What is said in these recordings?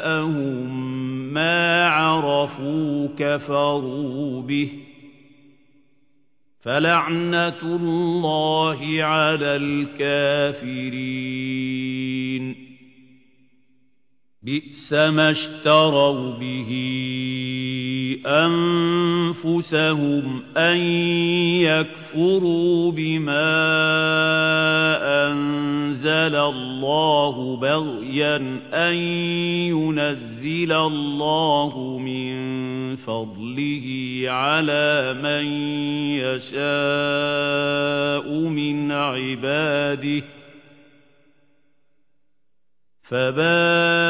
جاءهم ما عرفوا كفروا به فلعنة الله على الكافرين بئس ما اشتروا به أنفسهم أن يكفروا بما أنزل الله بغيا أن ينزل الله من فضله على من يشاء من عباده فباءوا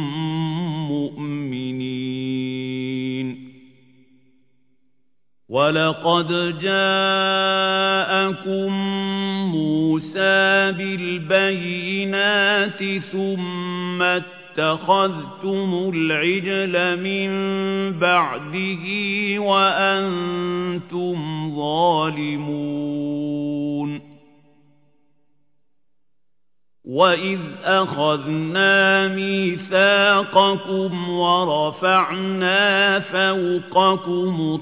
ولقد جاءكم موسى بالبينات ثم اتخذتم العجل من بعده وأنتم ظالمون وَإِذْ أَخَذْنَا مِيثَاقَكُمْ وَرَفَعْنَا فَوْقَكُمُ